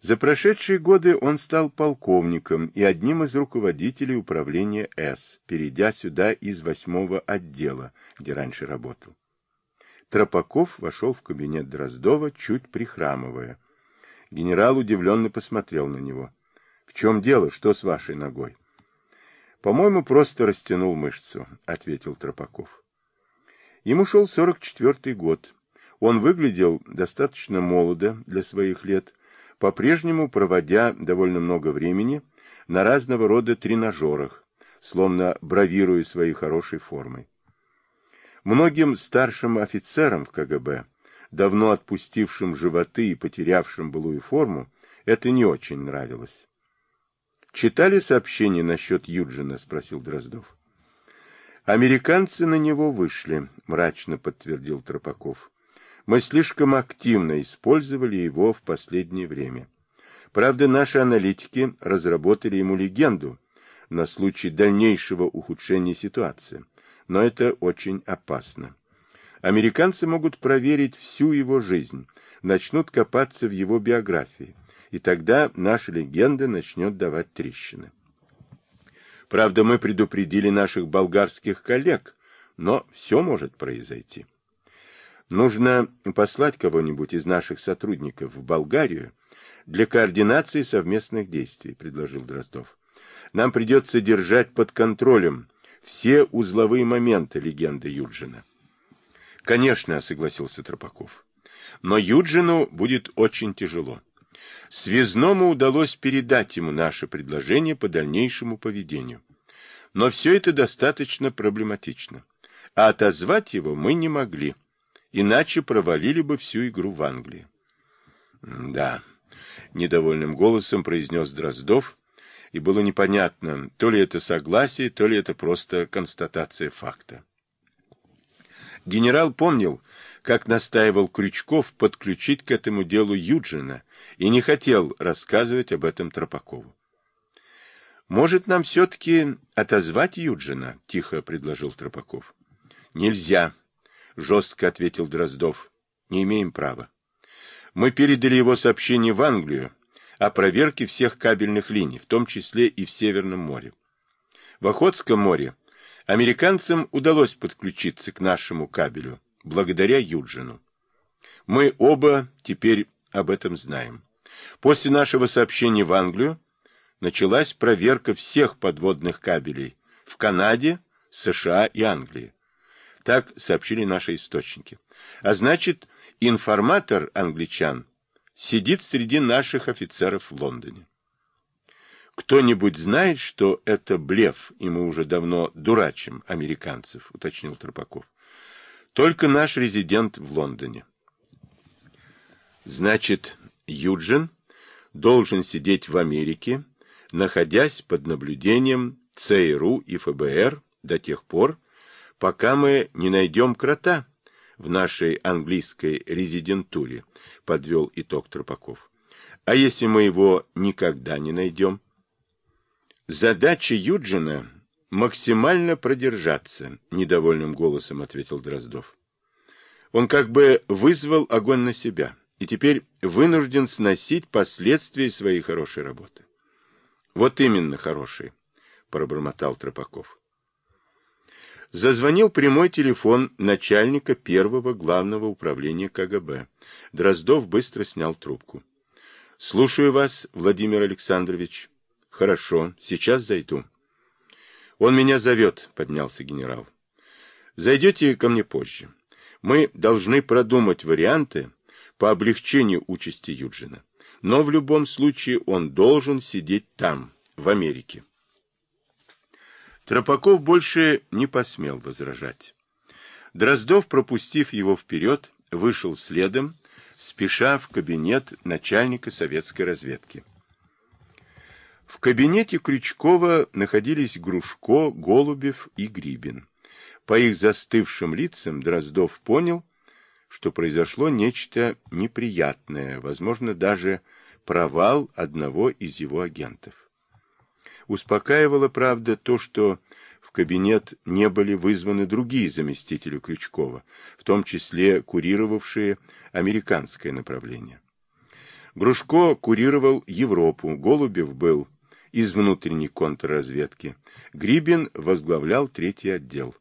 За прошедшие годы он стал полковником и одним из руководителей управления С, перейдя сюда из восьмого отдела, где раньше работал. Тропаков вошел в кабинет Дроздова, чуть прихрамывая. Генерал удивленно посмотрел на него. — В чем дело? Что с вашей ногой? — По-моему, просто растянул мышцу, — ответил Тропаков. Ему шел сорок четвертый год. Он выглядел достаточно молодо для своих лет, по-прежнему проводя довольно много времени на разного рода тренажерах, словно бравируя своей хорошей формой. Многим старшим офицерам в КГБ, давно отпустившим животы и потерявшим былую форму, это не очень нравилось. «Читали сообщение насчет Юджина?» — спросил Дроздов. «Американцы на него вышли», — мрачно подтвердил Тропаков. Мы слишком активно использовали его в последнее время. Правда, наши аналитики разработали ему легенду на случай дальнейшего ухудшения ситуации, но это очень опасно. Американцы могут проверить всю его жизнь, начнут копаться в его биографии, и тогда наша легенда начнет давать трещины. Правда, мы предупредили наших болгарских коллег, но все может произойти. Нужно послать кого-нибудь из наших сотрудников в Болгарию для координации совместных действий, предложил Дроздов. Нам придется держать под контролем все узловые моменты легенды Юджина. Конечно, согласился Тропаков. Но Юджину будет очень тяжело. Связному удалось передать ему наше предложение по дальнейшему поведению. Но все это достаточно проблематично. А отозвать его мы не могли иначе провалили бы всю игру в Англии. — Да, — недовольным голосом произнес Дроздов, и было непонятно, то ли это согласие, то ли это просто констатация факта. Генерал помнил, как настаивал Крючков подключить к этому делу Юджина и не хотел рассказывать об этом Тропакову. «Может, нам все-таки отозвать Юджина?» — тихо предложил Тропаков. «Нельзя», жестко ответил Дроздов. Не имеем права. Мы передали его сообщение в Англию о проверке всех кабельных линий, в том числе и в Северном море. В Охотском море американцам удалось подключиться к нашему кабелю, благодаря Юджину. Мы оба теперь об этом знаем. После нашего сообщения в Англию началась проверка всех подводных кабелей в Канаде, США и Англии. Так сообщили наши источники. А значит, информатор англичан сидит среди наших офицеров в Лондоне. Кто-нибудь знает, что это блеф, и мы уже давно дурачим американцев, уточнил Тропаков. Только наш резидент в Лондоне. Значит, Юджин должен сидеть в Америке, находясь под наблюдением ЦРУ и ФБР до тех пор, пока мы не найдем крота в нашей английской резидентуре, подвел итог Тропаков. А если мы его никогда не найдем? Задача Юджина максимально продержаться, недовольным голосом ответил Дроздов. Он как бы вызвал огонь на себя и теперь вынужден сносить последствия своей хорошей работы. Вот именно хорошей, пробормотал Тропаков. Зазвонил прямой телефон начальника первого главного управления КГБ. Дроздов быстро снял трубку. — Слушаю вас, Владимир Александрович. — Хорошо, сейчас зайду. — Он меня зовет, — поднялся генерал. — Зайдете ко мне позже. Мы должны продумать варианты по облегчению участи Юджина. Но в любом случае он должен сидеть там, в Америке. Тропаков больше не посмел возражать. Дроздов, пропустив его вперед, вышел следом, спеша в кабинет начальника советской разведки. В кабинете Крючкова находились Грушко, Голубев и Грибин. По их застывшим лицам Дроздов понял, что произошло нечто неприятное, возможно, даже провал одного из его агентов. Успокаивало, правда, то, что в кабинет не были вызваны другие заместители Крючкова, в том числе курировавшие американское направление. Грушко курировал Европу, Голубев был из внутренней контрразведки. Грибин возглавлял третий отдел.